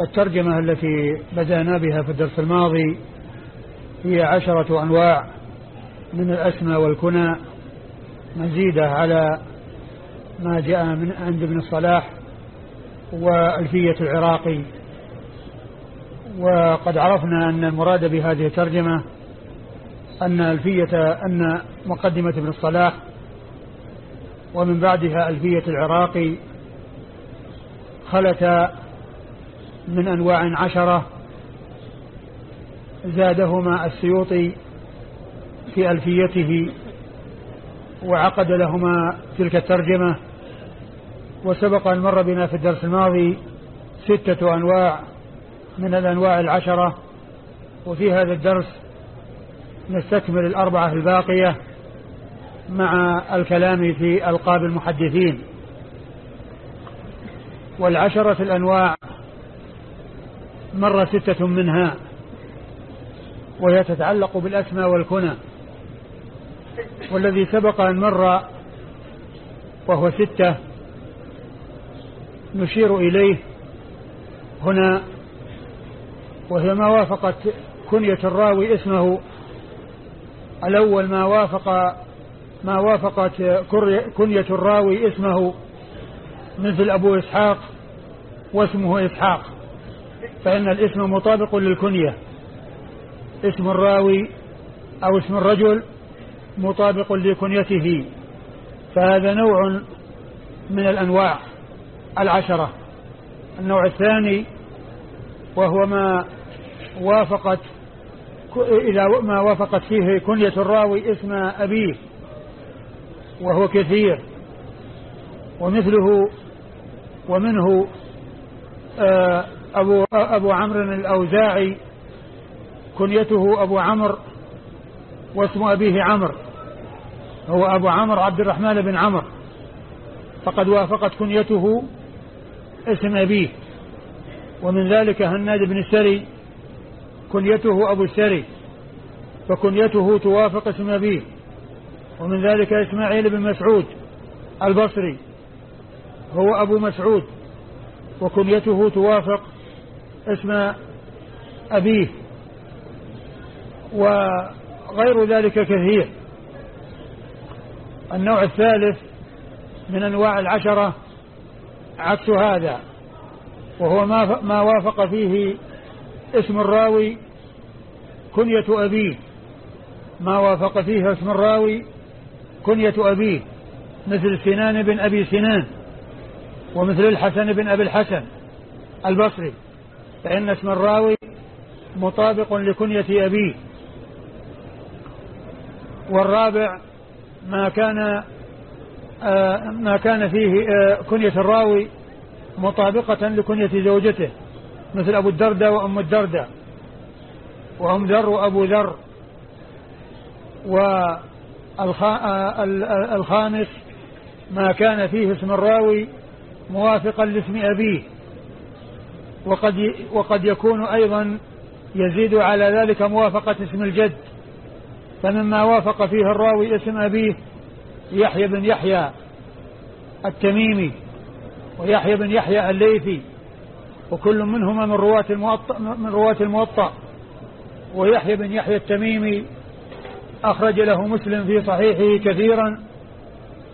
الترجمة التي بدأنا بها في الدرس الماضي هي عشرة أنواع من الأسماء والكنى مزيدة على ما جاء من عند ابن الصلاح وألفية العراقي. وقد عرفنا أن المراد بهذه الترجمة أن ألفية أن مقدمة ابن الصلاح ومن بعدها ألفية العراقي خلت من أنواع عشرة زادهما السيوطي في ألفيته وعقد لهما تلك الترجمة وسبق أن مر بنا في الدرس الماضي ستة أنواع من الأنواع العشرة وفي هذا الدرس نستكمل الأربعة الباقية مع الكلام في ألقاب المحدثين. والعشرة الأنواع مر ستة منها وهي تتعلق بالأسماء والكنى. والذي سبق أن مر وهو ستة نشير إليه هنا وهي ما وافقت كنية الراوي اسمه الأول ما وافق ما وافقت كنية الراوي اسمه مثل أبو إسحاق واسمه إسحاق. فإن الاسم مطابق للكنية. اسم الراوي أو اسم الرجل مطابق لكنيته. فهذا نوع من الأنواع العشرة. النوع الثاني وهو ما وافقت إذا ما وافقت فيه كنية الراوي اسم أبيه وهو كثير. ومثله ومنه آه، أبو, أبو عمرو الأوزاعي كنيته أبو عمرو واسم أبيه عمرو. هو أبو عمرو عبد الرحمن بن عمرو. فقد وافقت كنيته اسم أبيه. ومن ذلك هناد بن السري كنيته أبو السري. فكنيته توافق اسم أبيه. ومن ذلك إسماعيل بن مسعود البصري. هو أبو مسعود. وكنيته توافق اسم أبيه وغير ذلك كثير. النوع الثالث من أنواع العشرة عكس هذا وهو ما ما وافق فيه اسم الراوي كنية أبيه. ما وافق فيه اسم الراوي كنية أبيه مثل سنان بن أبي سنان ومثل الحسن بن أبي الحسن البصري. فإن اسم الراوي مطابق لكنية أبيه. والرابع ما كان آه ما كان فيه آه كنية الراوي مطابقة لكنية زوجته مثل أبو الدرداء وأم الدرداء. وأم ذر وأبو ذر. والخامس ما كان فيه اسم الراوي موافقا لاسم أبيه. وقد وقد يكون أيضا يزيد على ذلك موافقة اسم الجد فمما وافق فيه الراوي اسم أبيه يحيى بن يحيى التميمي ويحيى بن يحيى الليثي وكل منهما من رواة الموطأ من رواة الموطأ ويحيى بن يحيى التميمي أخرج له مسلم في صحيحه كثيرا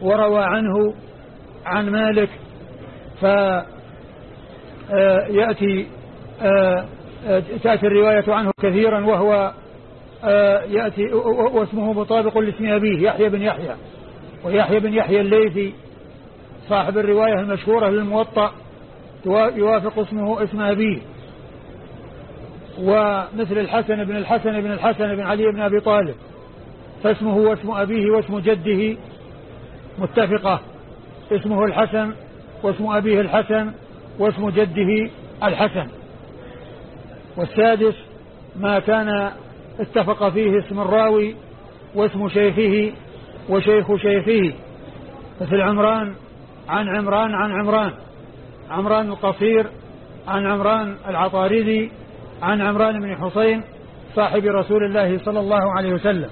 وروى عنه عن مالك فيأتي آه، آه، تأتي الرواية عنه كثيرا وهو آه، يأتي واسمه مطابق لاسم أبيه يحيى بن يحيى. ويحيى بن يحيى الليثي صاحب الرواية المشهورة للموطأ يوافق اسمه اسم أبيه. ومثل الحسن بن الحسن بن الحسن بن علي بن أبي طالب فاسمه واسم أبيه واسم جده متفقة. اسمه الحسن واسم أبيه الحسن واسم جده الحسن. والسادس ما كان اتفق فيه اسم الراوي واسم شيخه وشيخ شيخه. مثل عمران عن عمران عن عمران عمران القصير عن عمران العطاردي عن عمران بن حسين صاحب رسول الله صلى الله عليه وسلم.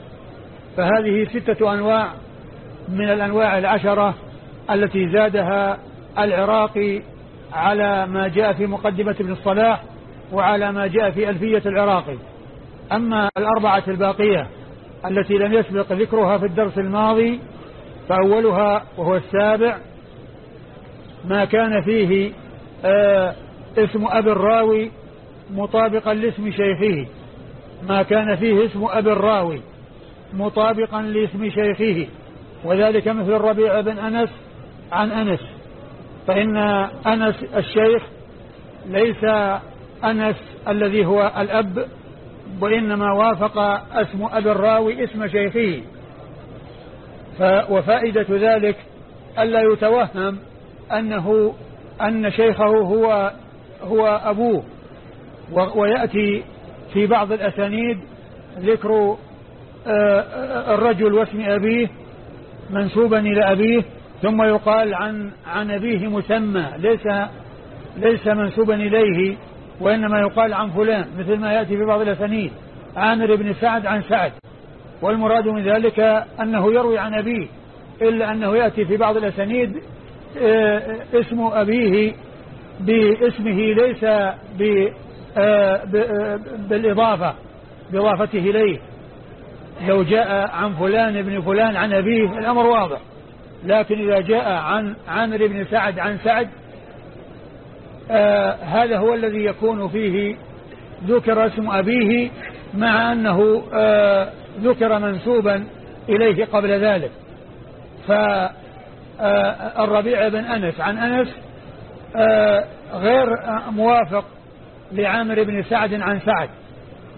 فهذه ستة أنواع من الأنواع العشرة التي زادها العراقي على ما جاء في مقدمة ابن الصلاح وعلى ما جاء في ألفية العراقي. أما الأربعة الباقية التي لم يسبق ذكرها في الدرس الماضي فأولها وهو السابع ما كان فيه آه اسم أبي الراوي مطابقا لاسم شيخه. ما كان فيه اسم أبي الراوي مطابقا لاسم شيخه. وذلك مثل الربيع بن أنس عن أنس. فإن أنس الشيخ ليس أنس الذي هو الأب وإنما وافق اسم أبي الراوي اسم شيخه. وفائدة ذلك ألا يتوهم أنه أن شيخه هو هو أبوه. ويأتي في بعض الأسانيد ذكر آه، الرجل واسم أبيه منسوبا إلى أبيه. ثم يقال عن عن أبيه مسمى ليس ليس منسوبا إليه وإنما يقال عن فلان مثل ما يأتي في بعض الأسانيد. عامر بن سعد عن سعد. والمراد من ذلك أنه يروي عن أبيه إلا أنه يأتي في بعض الأسانيد آه، اسم أبيه باسمه ليس آه، بالإضافة بإضافته إليه. لو جاء عن فلان ابن فلان عن أبيه الأمر واضح. لكن إذا جاء عن عامر بن سعد عن سعد آه هذا هو الذي يكون فيه ذكر اسم أبيه مع أنه آه ذكر منسوبا إليه قبل ذلك. فالربيع آه، بن أنس عن أنس آه غير موافق لعامر بن سعد عن سعد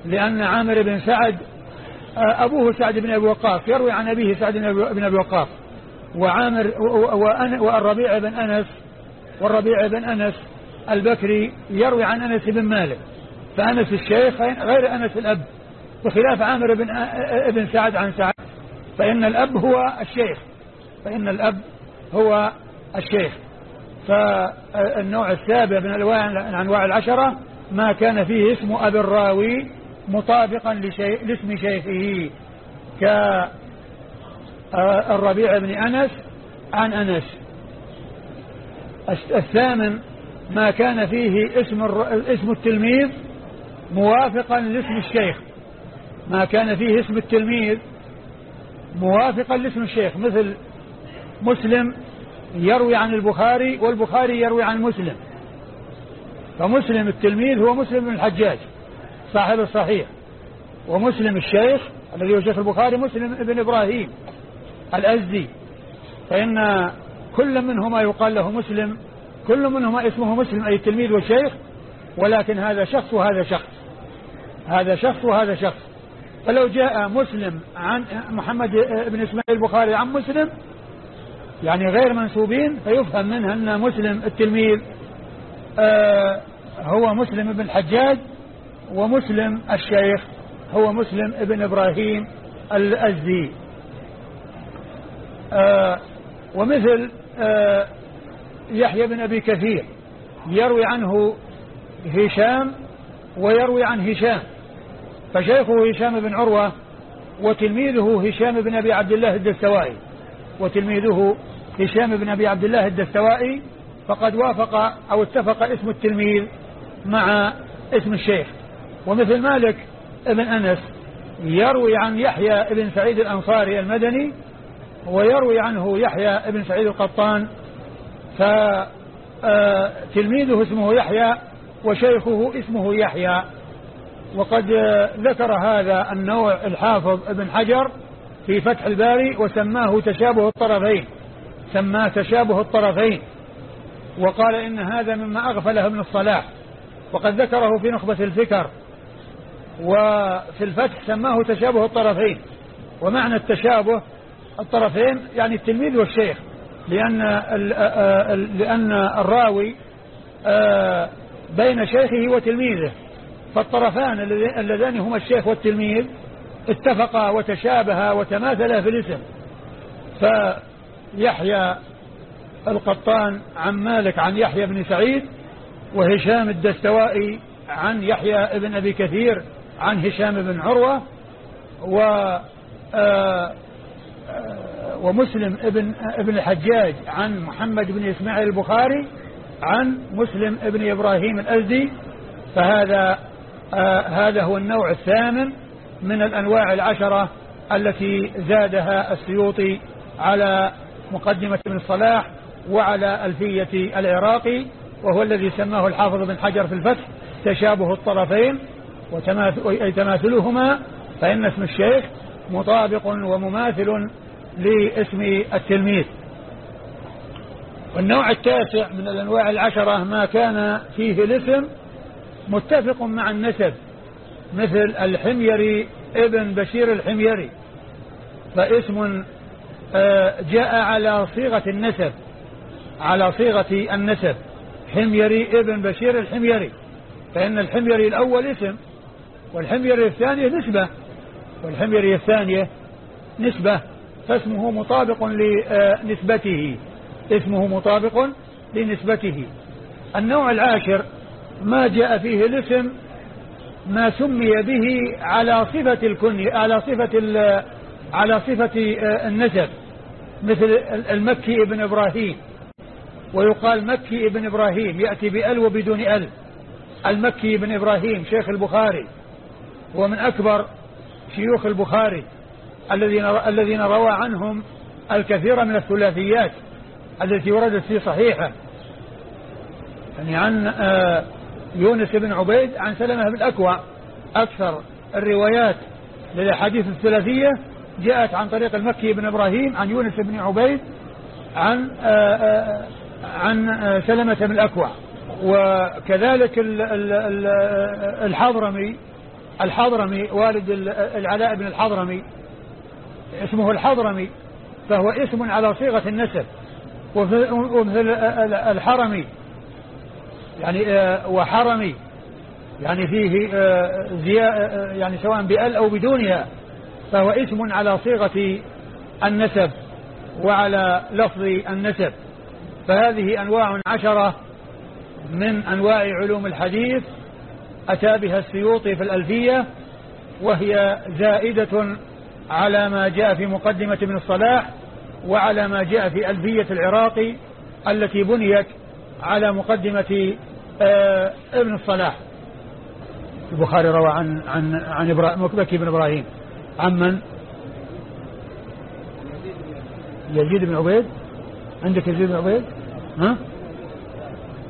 لأن عامر بن سعد آه، أبوه سعد بن أبي وقاص يروي عن أبيه سعد بن أبي وقاص. وعامر والربيع بن أنس والربيع بن أنس البكري يروي عن أنس بن مالك. فأنس الشيخ غير أنس الأب. بخلاف عامر بن ابن سعد عن سعد. فإن الأب هو الشيخ. فإن الأب هو الشيخ. فالنوع السابع من الأنواع العشرة ما كان فيه اسم أبي الراوي مطابقا لاسم شيخه. كالربيع بن أنس عن أنس. الثامن ما كان فيه اسم اسم التلميذ موافقا لاسم الشيخ. ما كان فيه اسم التلميذ موافقا لاسم الشيخ مثل مسلم يروي عن البخاري والبخاري يروي عن مسلم. فمسلم التلميذ هو مسلم بن الحجاج صاحب الصحيح. ومسلم الشيخ الذي هو شيخ البخاري مسلم بن إبراهيم. الأزدي. فإن كل منهما يقال له مسلم كل منهما اسمه مسلم أي التلميذ والشيخ ولكن هذا شخص وهذا شخص. هذا شخص وهذا شخص. فلو جاء مسلم عن محمد بن إسماعيل البخاري عن مسلم يعني غير منسوبين فيفهم منها أن مسلم التلميذ آه هو مسلم بن الحجاج ومسلم الشيخ هو مسلم ابن إبراهيم الأزدي. آه ومثل آه يحيى بن أبي كثير يروي عنه هشام ويروي عن هشام فشيخه هشام بن عروة وتلميذه هشام بن أبي عبد الله الدستوائي وتلميذه هشام بن أبي عبد الله الدستوائي فقد وافق أو اتفق اسم التلميذ مع اسم الشيخ. ومثل مالك ابن أنس يروي عن يحيى بن سعيد الأنصاري المدني ويروي عنه يحيى بن سعيد القطان فتلميذه اسمه يحيى وشيخه اسمه يحيى. وقد ذكر هذا النوع الحافظ ابن حجر في فتح الباري وسماه تشابه الطرفين سماه تشابه الطرفين. وقال إن هذا مما أغفله ابن الصلاح. وقد ذكره في نخبة الفكر. وفي الفتح سماه تشابه الطرفين. ومعنى التشابه الطرفين يعني التلميذ والشيخ لأن لأن الراوي بين شيخه وتلميذه. فالطرفان اللذان هما الشيخ والتلميذ اتفقا وتشابها وتماثلا في الاسم. فيحيى القطان عن مالك عن يحيى بن سعيد وهشام الدستوائي عن يحيى بن أبي كثير عن هشام بن عروة و ومسلم ابن ابن الحجاج عن محمد بن إسماعيل البخاري عن مسلم ابن إبراهيم الأزدي فهذا آه هذا هو النوع الثامن من الأنواع العشرة التي زادها السيوطي على مقدمة ابن الصلاح وعلى ألفية العراقي وهو الذي سماه الحافظ بن حجر في الفتح تشابه الطرفين وتماثلهما فإن اسم الشيخ مطابق ومماثل لاسم التلميذ. والنوع التاسع من الأنواع العشرة ما كان فيه الاسم متفق مع النسب مثل الحميري ابن بشير الحميري. فاسم آه، جاء على صيغة النسب على صيغة النسب. حميري ابن بشير الحميري. فإن الحميري الأول اسم والحميري الثانية نسبة والحميري الثانية نسبة. فاسمه مطابق لنسبته. اسمه مطابق لنسبته. النوع العاشر ما جاء فيه الاسم ما سمي به على صفة الكنية على صفة على صفة آه، النسب. مثل المكي ابن إبراهيم. ويقال مكي ابن إبراهيم يأتي بأل وبدون أل المكي ابن إبراهيم شيخ البخاري. هو من أكبر شيوخ البخاري. الذين الذين روى عنهم الكثير من الثلاثيات التي وردت في صحيحة. يعني عن آه، يونس بن عبيد عن سلمة بن الأكوع أكثر الروايات للأحاديث الثلاثية جاءت عن طريق المكي بن إبراهيم عن يونس بن عبيد عن آه، آه، عن سلمة بن الأكوع وكذلك الحضرمي الحضرمي والد العلاء بن الحضرمي اسمه الحضرمي فهو اسم على صيغة النسب ومثل الحرمي يعني آه، وحرمي يعني فيه آه، آه، يعني سواء بأل أو بدونها فهو اسم على صيغة النسب وعلى لفظ النسب. فهذه أنواع عشرة من أنواع علوم الحديث أتى بها السيوطي في الألفية وهي زائدة على ما جاء في مقدمة ابن الصلاح وعلى ما جاء في ألفية العراقي التي بنيت على مقدمة آه ابن الصلاح. البخاري روى عن عن عن إبراهيم مكبكي بن إبراهيم. عن من؟ يزيد بن عبيد. عندك يزيد بن عبيد؟ ها؟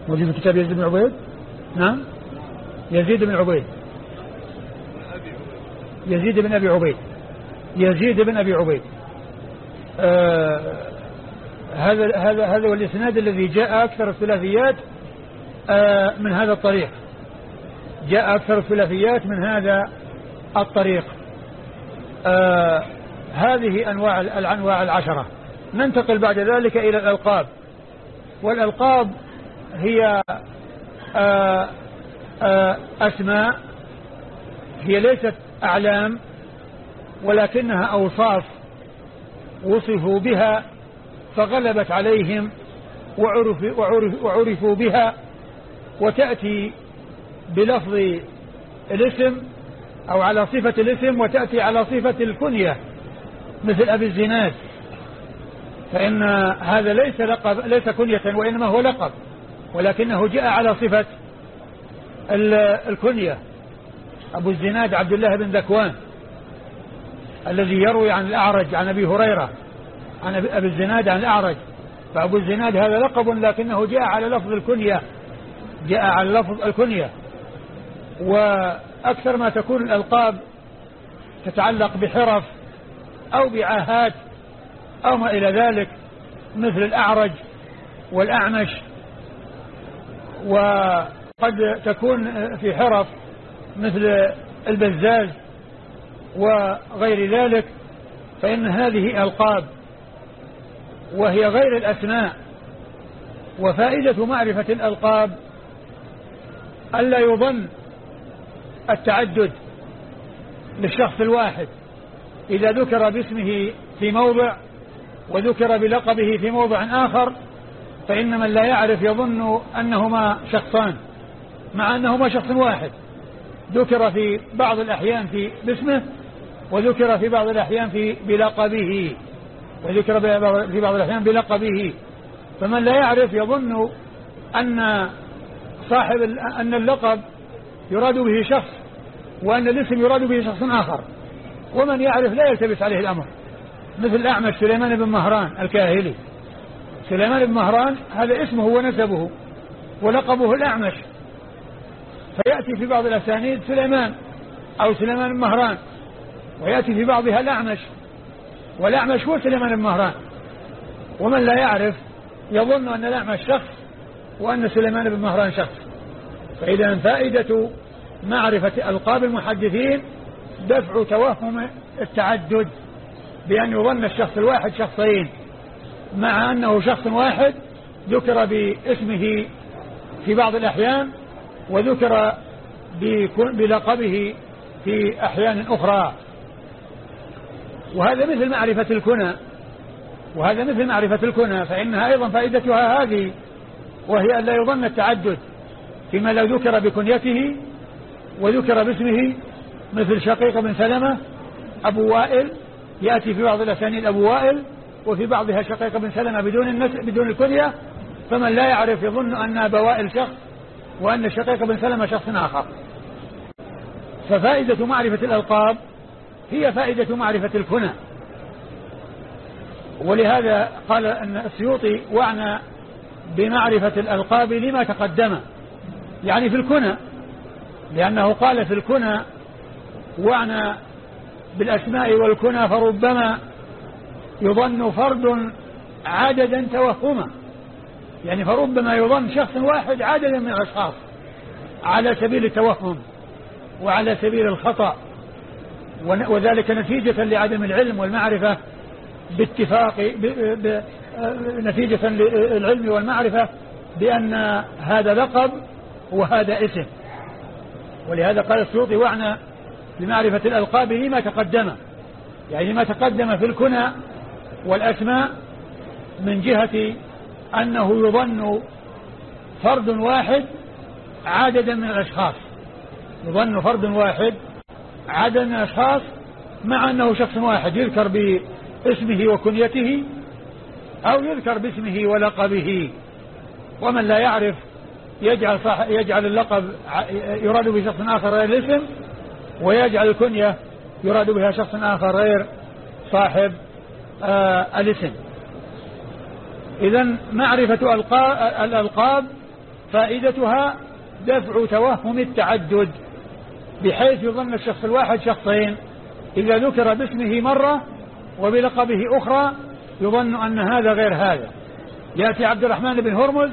موجود في كتاب يزيد بن عبيد؟ نعم. يزيد بن عبيد. يزيد بن أبي عبيد. يزيد بن أبي عبيد. آه هذا هذا هذا هو الإسناد الذي جاء أكثر الثلاثيات آه من هذا الطريق. جاء أكثر الثلاثيات من هذا الطريق. آه هذه أنواع الأنواع العشرة. ننتقل بعد ذلك إلى الألقاب. والألقاب هي آه آه، أسماء هي ليست أعلام ولكنها أوصاف وصفوا بها فغلبت عليهم وعرف وعرف وعرفوا بها وتأتي بلفظ الاسم أو على صفة الاسم وتأتي على صفة الكنية مثل أبي الزناد. فإن هذا ليس لقب ليس كنية وإنما هو لقب ولكنه جاء على صفة الكنية. أبو الزناد عبد الله بن ذكوان. الذي يروي عن الأعرج عن أبي هريرة عن أبي الزناد عن الأعرج. فأبو الزناد هذا لقب لكنه جاء على لفظ الكنية جاء على لفظ الكنية. وأكثر ما تكون الألقاب تتعلق بحرف أو بعاهات أو ما إلى ذلك مثل الأعرج والأعمش. و قد تكون في حرف مثل البزاز وغير ذلك فإن هذه ألقاب وهي غير الأسماء وفائدة معرفة الألقاب ألا يظن التعدد للشخص الواحد. إذا ذكر باسمه في موضع وذكر بلقبه في موضع آخر فإن من لا يعرف يظن أنهما شخصان مع أنهما شخص واحد. ذكر في بعض الأحيان في باسمه وذكر في بعض الأحيان في بلقبه. وذكر في بعض الأحيان بلقبه. فمن لا يعرف يظن أن صاحب أن اللقب يراد به شخص وأن الاسم يراد به شخص آخر. ومن يعرف لا يلتبس عليه الأمر. مثل الأعمش سليمان بن مهران الكاهلي. سليمان بن مهران هذا اسمه ونسبه ولقبه الأعمش. فيأتي في بعض الأسانيد سليمان أو سليمان بن مهران. ويأتي في بعضها الأعمش والأعمش هو سليمان بن مهران. ومن لا يعرف يظن أن الأعمش شخص وأن سليمان بن مهران شخص. فإذا فائدة معرفة ألقاب المحدثين دفع توهم التعدد بأن يظن الشخص الواحد شخصين مع أنه شخص واحد ذكر باسمه في بعض الأحيان وذكر بلقبه في أحيان أخرى. وهذا مثل معرفة الكنى. وهذا مثل معرفة الكنى فإنها أيضا فائدتها هذه وهي أن لا يظن التعدد فيما لو ذكر بكنيته وذكر باسمه مثل شقيق بن سلمة أبو وائل يأتي في بعض الأسانيد أبو وائل وفي بعضها شقيق بن سلمة بدون النس بدون الكنية فمن لا يعرف يظن أن أبا وائل شخص وأن شقيق بن سلمة شخص آخر. ففائدة معرفة الألقاب هي فائدة معرفة الكنى. ولهذا قال أن السيوطي وعنى بمعرفة الألقاب لما تقدم يعني في الكنى لأنه قال في الكنى وعنى بالأسماء والكنى فربما يظن فرد عددا توهما. يعني فربما يظن شخص واحد عددا من الأشخاص على سبيل التوهم وعلى سبيل الخطأ. وذلك نتيجة لعدم العلم والمعرفة باتفاق نتيجة للعلم والمعرفة بأن هذا لقب وهذا اسم. ولهذا قال السيوطي وعنا بمعرفة الألقاب لما تقدم. يعني ما تقدم في الكنى والأسماء من جهة أنه يظن فرد واحد عددا من الأشخاص. يظن فرد واحد عددا من الأشخاص مع أنه شخص واحد يذكر باسمه وكنيته أو يذكر باسمه ولقبه. ومن لا يعرف يجعل, صح يجعل اللقب يراد به شخص آخر غير الاسم ويجعل الكنية يراد بها شخص آخر غير صاحب آه الاسم. إذا معرفة الألقاب فائدتها دفع توهم التعدد. بحيث يظن الشخص الواحد شخصين. إذا ذكر باسمه مرة وبلقبه أخرى يظن أن هذا غير هذا. يأتي عبد الرحمن بن هرمز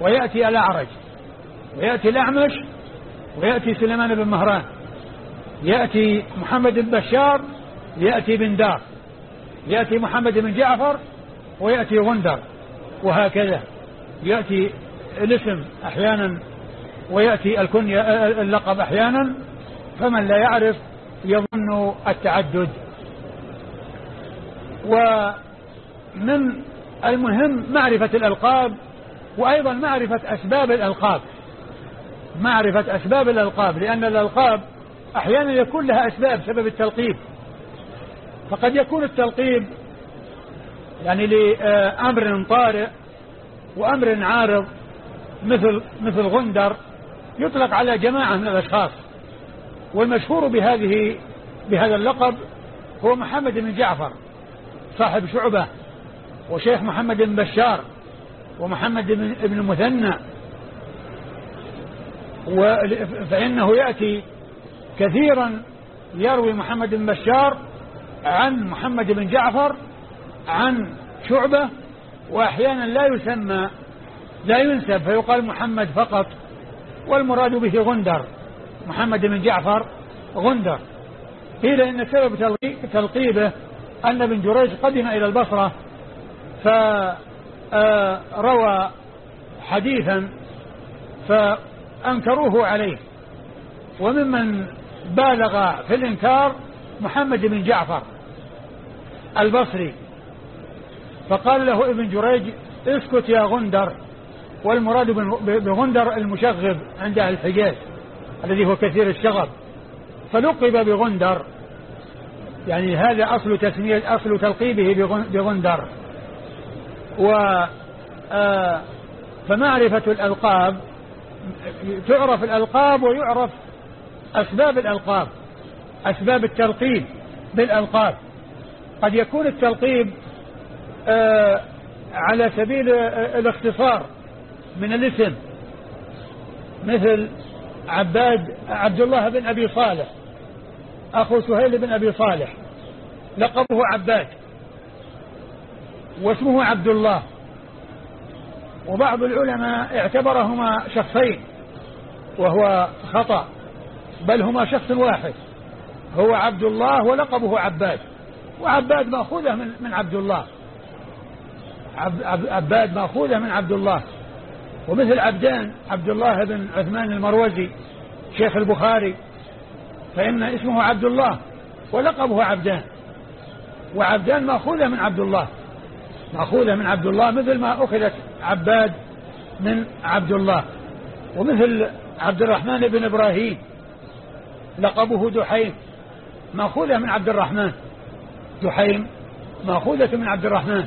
ويأتي الأعرج ويأتي الأعمش ويأتي سليمان بن مهران. يأتي محمد بن بشار يأتي بن دار. يأتي محمد بن جعفر ويأتي غندر وهكذا. يأتي الاسم أحيانا ويأتي الكنية اللقب أحيانا فمن لا يعرف يظن التعدد. ومن المهم معرفة الألقاب وأيضا معرفة أسباب الألقاب. معرفة أسباب الألقاب لأن الألقاب أحيانا يكون لها أسباب سبب التلقيب. فقد يكون التلقيب يعني لأمر طارئ وأمر عارض مثل مثل غندر. يطلق على جماعة من الأشخاص. والمشهور بهذه بهذا اللقب هو محمد بن جعفر صاحب شعبة وشيخ محمد بن بشار ومحمد بن المثنى. فإنه يأتي كثيرا يروي محمد بن بشار عن محمد بن جعفر عن شعبة وأحيانا لا يسمى لا ينسب فيقال محمد فقط. والمراد به غندر محمد بن جعفر غندر. قيل إن سبب تلقيبه أن ابن جريج قدم إلى البصرة فروى حديثا فأنكروه عليه. وممن بالغ في الإنكار محمد بن جعفر البصري. فقال له ابن جريج اسكت يا غندر. والمراد بغندر المشغب عند أهل الحجاز الذي هو كثير الشغب. فلقب بغندر. يعني هذا أصل تسمية أصل تلقيبه بغندر. و فمعرفة الألقاب تعرف الألقاب ويعرف أسباب الألقاب أسباب التلقيب بالألقاب. قد يكون التلقيب على سبيل الاختصار. من الاسم مثل عباد عبد الله بن أبي صالح أخو سهيل بن أبي صالح لقبه عباد واسمه عبد الله وبعض العلماء اعتبرهما شخصين وهو خطأ بل هما شخص واحد هو عبد الله ولقبه عباد. وعباد مأخوذة من, من عبد الله عباد مأخوذة من عبد الله ومثل عبدان عبد الله بن عثمان المروزي شيخ البخاري فإن اسمه عبد الله ولقبه عبدان. وعبدان مأخوذة من عبد الله مأخوذة من عبد الله مثل ما أخذت عباد من عبد الله ومثل عبد الرحمن بن إبراهيم لقبه دحيم مأخوذة من عبد الرحمن دحيم مأخوذة من عبد الرحمن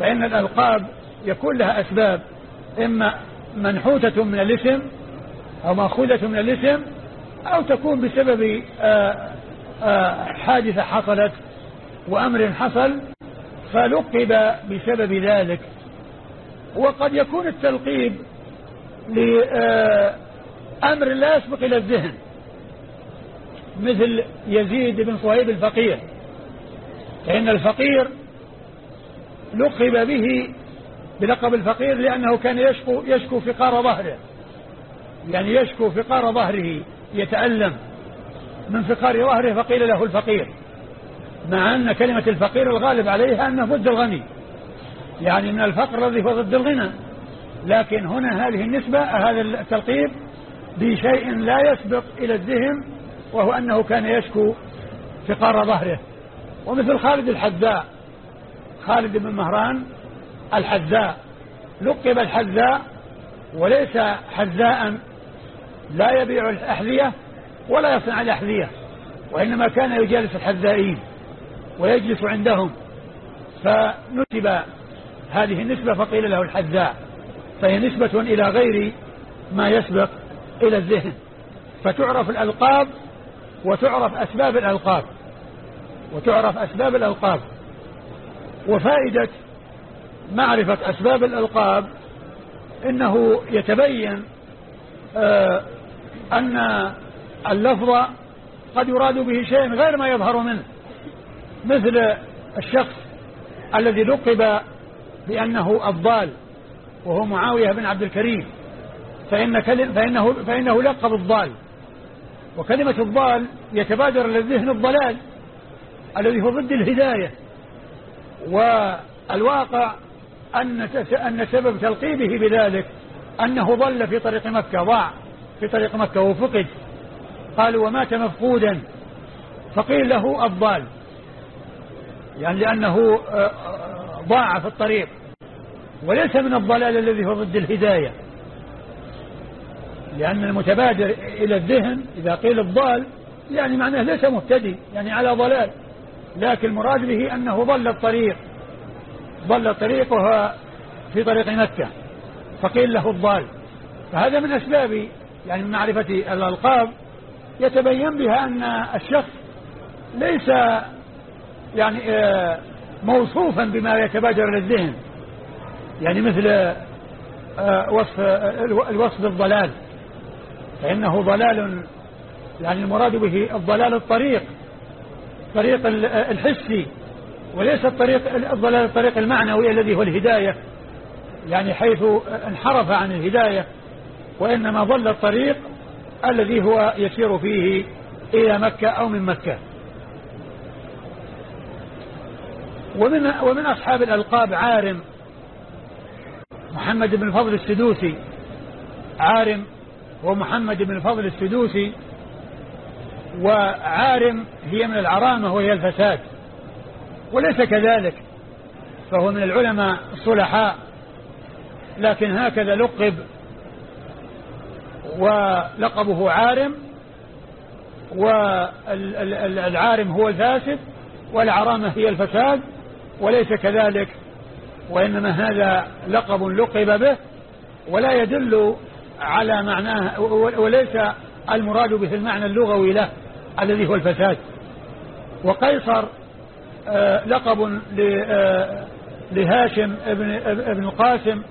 فإن الألقاب يكون لها أسباب. إما منحوتة من الاسم أو مأخوذة من الاسم أو تكون بسبب آه، آه، حادثة حصلت وأمر حصل فلقب بسبب ذلك. وقد يكون التلقيب لأمر لا يسبق إلى الذهن مثل يزيد بن صهيب الفقير فإن الفقير لقب به بلقب الفقير لأنه كان يشكو, يشكو فقار ظهره. يعني يشكو فقار ظهره يتألم. من فقار ظهره فقيل له الفقير. مع أن كلمة الفقير الغالب عليها أنه ضد الغني. يعني من الفقر الذي هو ضد الغنى. لكن هنا هذه النسبة هذا التلقيب بشيء لا يسبق إلى الذهن وهو أنه كان يشكو فقار ظهره. ومثل خالد الحذاء. خالد بن مهران الحذاء. لقب الحذاء وليس حذاء لا يبيع الأحذية ولا يصنع الأحذية وإنما كان يجالس الحذائين ويجلس عندهم. فنسب هذه النسبة فقيل له الحذاء فهي نسبة إلى غير ما يسبق إلى الذهن. فتعرف الألقاب وتعرف أسباب الألقاب وتعرف أسباب الألقاب. وفائدة معرفة أسباب الألقاب إنه يتبين آه أن اللفظ قد يراد به شيء غير ما يظهر منه مثل الشخص الذي لقب بأنه الضال وهو معاوية بن عبد الكريم فإن فإنه, فإنه لقب الضال. وكلمة الضال يتبادر إلى الذهن الضلال الذي هو ضد الهداية والواقع أن أن سبب تلقيبه بذلك أنه ضل في طريق مكة ضاع في طريق مكة وفقد. قالوا ومات مفقودا. فقيل له الضال. يعني لأنه آه، آه، ضاع في الطريق. وليس من الضلال الذي هو ضد الهداية. لأن المتبادر إلى الذهن إذا قيل الضال يعني معناه ليس مهتدي يعني على ضلال. لكن المراد به أنه ضل الطريق. ضل الطريق وهو في طريق مكة فقيل له الضال. فهذا من أسباب يعني من معرفة الألقاب يتبين بها أن الشخص ليس يعني آه، موصوفا بما يتبادر للذهن يعني مثل آه، وصف آه، الوصف بالضلال فإنه ضلال يعني المراد به الضلال الطريق طريق الحسي. وليس الطريق الضلال الطريق المعنوي الذي هو الهداية. يعني حيث انحرف عن الهداية وإنما ضل الطريق الذي هو يسير فيه إلى مكة أو من مكة. ومن, ومن أصحاب الألقاب عارم محمد بن الفضل السدوسي. عارم هو محمد بن الفضل السدوسي. وعارم هي من العرامة وهي الفساد. وليس كذلك. فهو من العلماء الصلحاء لكن هكذا لقب ولقبه عارم والعارم هو الفاسد والعرامة هي الفساد وليس كذلك. وإنما هذا لقب لقب به ولا يدل على معناه وليس المراد به المعنى اللغوي له الذي هو الفساد. وقيصر لقب آه، لهاشم ابن ابن القاسم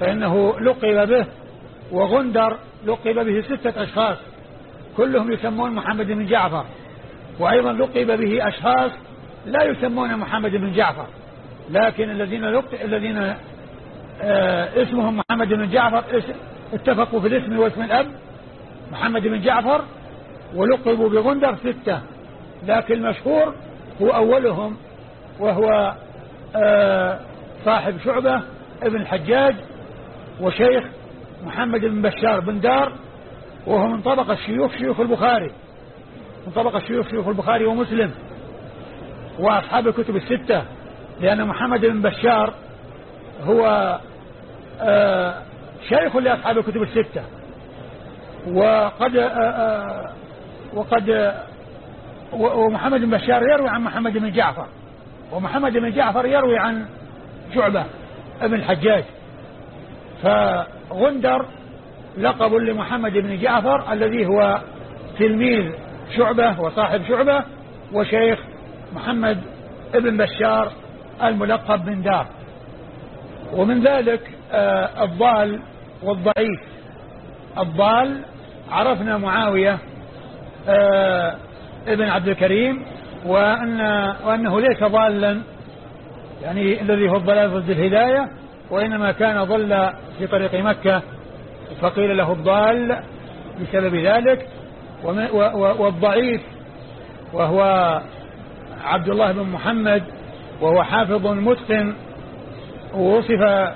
فإنه لقب به وغندر لقب به ستة أشخاص كلهم يسمون محمد بن جعفر وأيضا لقب به أشخاص لا يسمون محمد بن جعفر لكن الذين الذين آه اسمهم محمد بن جعفر اتفقوا في الاسم واسم الأب محمد بن جعفر ولقبوا بغندر ستة لكن المشهور هو أولهم وهو آه صاحب شعبة ابن الحجاج وشيخ محمد بن بشار بن دار وهو من طبقة شيوخ شيوخ البخاري. من طبقة شيوخ شيوخ البخاري ومسلم. وأصحاب الكتب الستة لأن محمد بن بشار هو آه شيخ لأصحاب الكتب الستة. وقد آه وقد ومحمد بن بشار يروي عن محمد بن جعفر. ومحمد بن جعفر يروي عن شعبة ابن الحجاج. فغندر لقب لمحمد بن جعفر الذي هو تلميذ شعبة وصاحب شعبة وشيخ محمد ابن بشار الملقب بن دار. ومن ذلك آه، الضال والضعيف. الضال عرفنا معاوية آه، ابن عبد الكريم وأن وأنه ليس ضالا يعني الذي هو الضلال ضد الهداية وإنما كان ضل في طريق مكة فقيل له الضال بسبب ذلك والضعيف وهو عبد الله بن محمد وهو حافظ متقن ووصف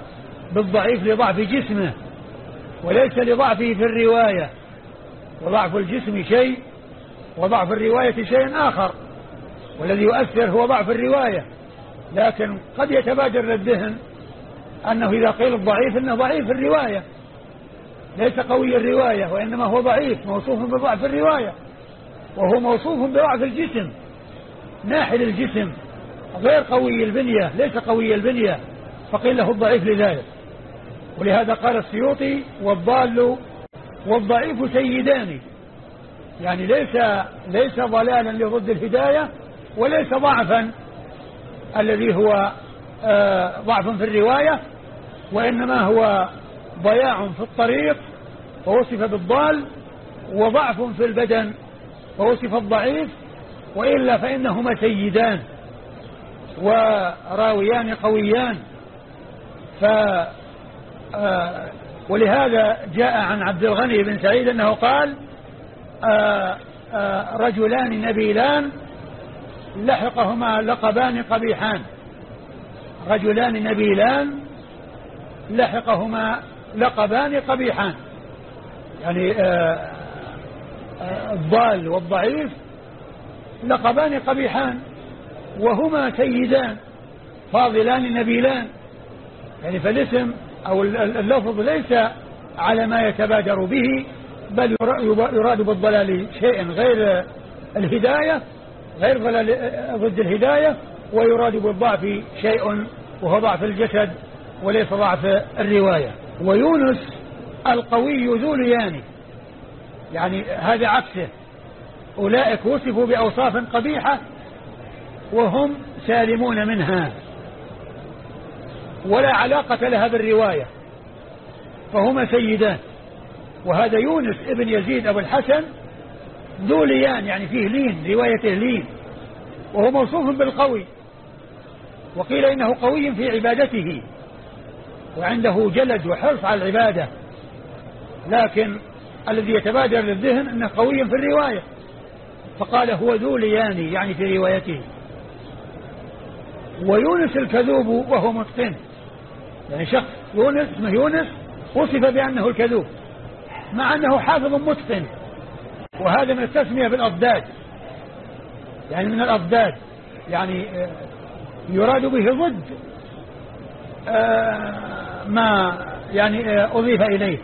بالضعيف لضعف جسمه وليس لضعفه في الرواية وضعف الجسم شيء وضعف الرواية شيء آخر. والذي يؤثر هو ضعف الرواية. لكن قد يتبادر للذهن أنه إذا قيل الضعيف أنه ضعيف الرواية. ليس قوي الرواية وإنما هو ضعيف موصوف بضعف الرواية. وهو موصوف بضعف الجسم ناحل الجسم غير قوي البنية ليس قوي البنية. فقيل له الضعيف لذلك. ولهذا قال السيوطي والضال والضعيف سيدان. يعني ليس ليس ضلالا لضد الهداية وليس ضعفا الذي هو آه ضعف في الرواية وإنما هو ضياع في الطريق ووصف بالضال وضعف في البدن ووصف الضعيف وإلا فإنهما سيدان وراويان قويان. ف آه، ولهذا جاء عن عبد الغني بن سعيد أنه قال رجلان نبيلان لحقهما لقبان قبيحان. رجلان نبيلان لحقهما لقبان قبيحان. يعني الضال والضعيف لقبان قبيحان وهما سيدان فاضلان نبيلان. يعني فالاسم أو اللفظ ليس على ما يتبادر به بل يراد بالضلال شيء غير الهداية غير ضد الهداية ويراد بالضعف شيء وهو ضعف الجسد وليس ضعف الرواية. ويونس القوي ذو ليان يعني هذا عكسه. أولئك وصفوا بأوصاف قبيحة وهم سالمون منها. ولا علاقة لها بالرواية. فهما سيدان. وهذا يونس ابن يزيد أبو الحسن ذو ليان يعني فيه لين روايته لين وهو موصوف بالقوي. وقيل إنه قوي في عبادته وعنده جلد وحرص على العبادة. لكن الذي يتبادر للذهن أنه قوي في الرواية. فقال هو ذو لياني يعني في روايته. ويونس الكذوب وهو متقن. يعني شخص يونس اسمه يونس وصف بأنه الكذوب. مع أنه حافظ متقن وهذا من التسمية بالأضداد. يعني من الأضداد. يعني آه، يراد به ضد آه، ما يعني آه، أضيف إليه.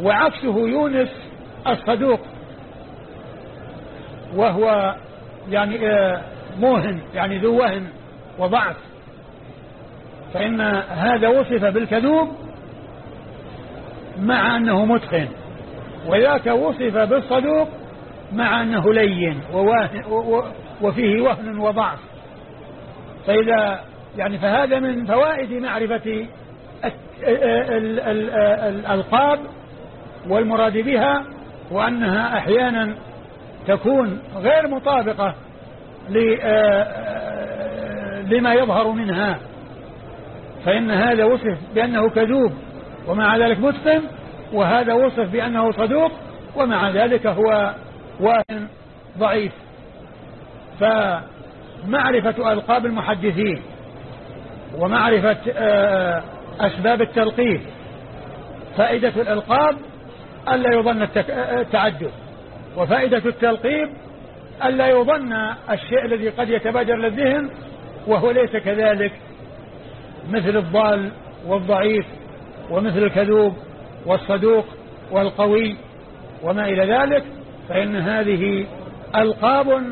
وعكسه يونس الصدوق. وهو يعني موهن يعني ذو وهن وضعف. فإن هذا وصف بالكذوب مع أنه متقن. وذاك وصف بالصدوق مع أنه لين وفيه وهن وضعف. فإذا يعني فهذا من فوائد معرفة الألقاب والمراد بها وأنها أحيانا تكون غير مطابقة لما يظهر منها. فإن هذا وصف بأنه كذوب. ومع ذلك متقن وهذا وصف بأنه صدوق ومع ذلك هو واهن ضعيف. فمعرفة ألقاب المحدثين ومعرفة آه، أسباب التلقيب فائدة الألقاب ألا يظن التعدد وفائدة التلقيب ألا يظن الشيء الذي قد يتبادر للذهن وهو ليس كذلك مثل الضال والضعيف. ومثل الكذوب والصدوق والقوي وما إلى ذلك فإن هذه ألقاب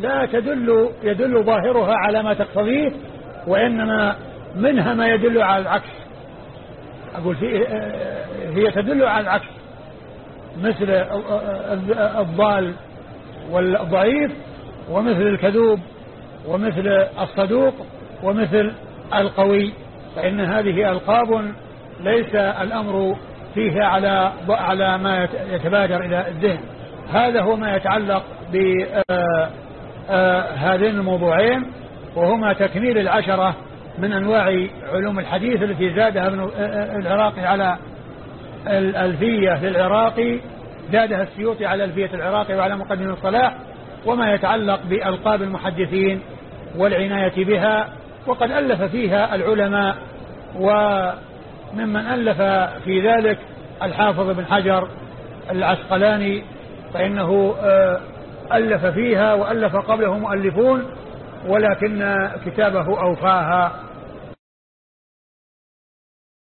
لا تدل يدل ظاهرها على ما تقتضيه وإنما منها ما يدل على العكس. أقول هي تدل على العكس. مثل الضال والضعيف ومثل الكذوب ومثل الصدوق ومثل القوي. فإن هذه ألقاب ليس الأمر فيها على على ما يتبادر إلى الذهن. هذا هو ما يتعلق بهذين آه، آه، الموضوعين وهما تكميل العشرة من أنواع علوم الحديث التي زادها ابن آه، العراقي على الألفية للعراقي زادها السيوطي على ألفية العراقي وعلى مقدم الصلاح وما يتعلق بألقاب المحدثين والعناية بها وقد ألف فيها العلماء وممن ألف في ذلك الحافظ بن حجر العسقلاني فإنه آه، ألف فيها وألف قبله مؤلفون ولكن كتابه أوفاها.